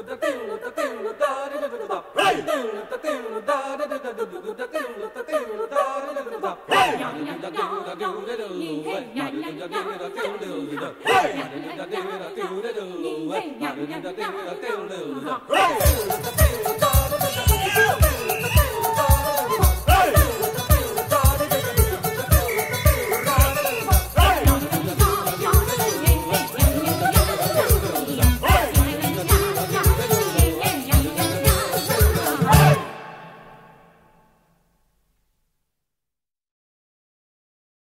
Hey!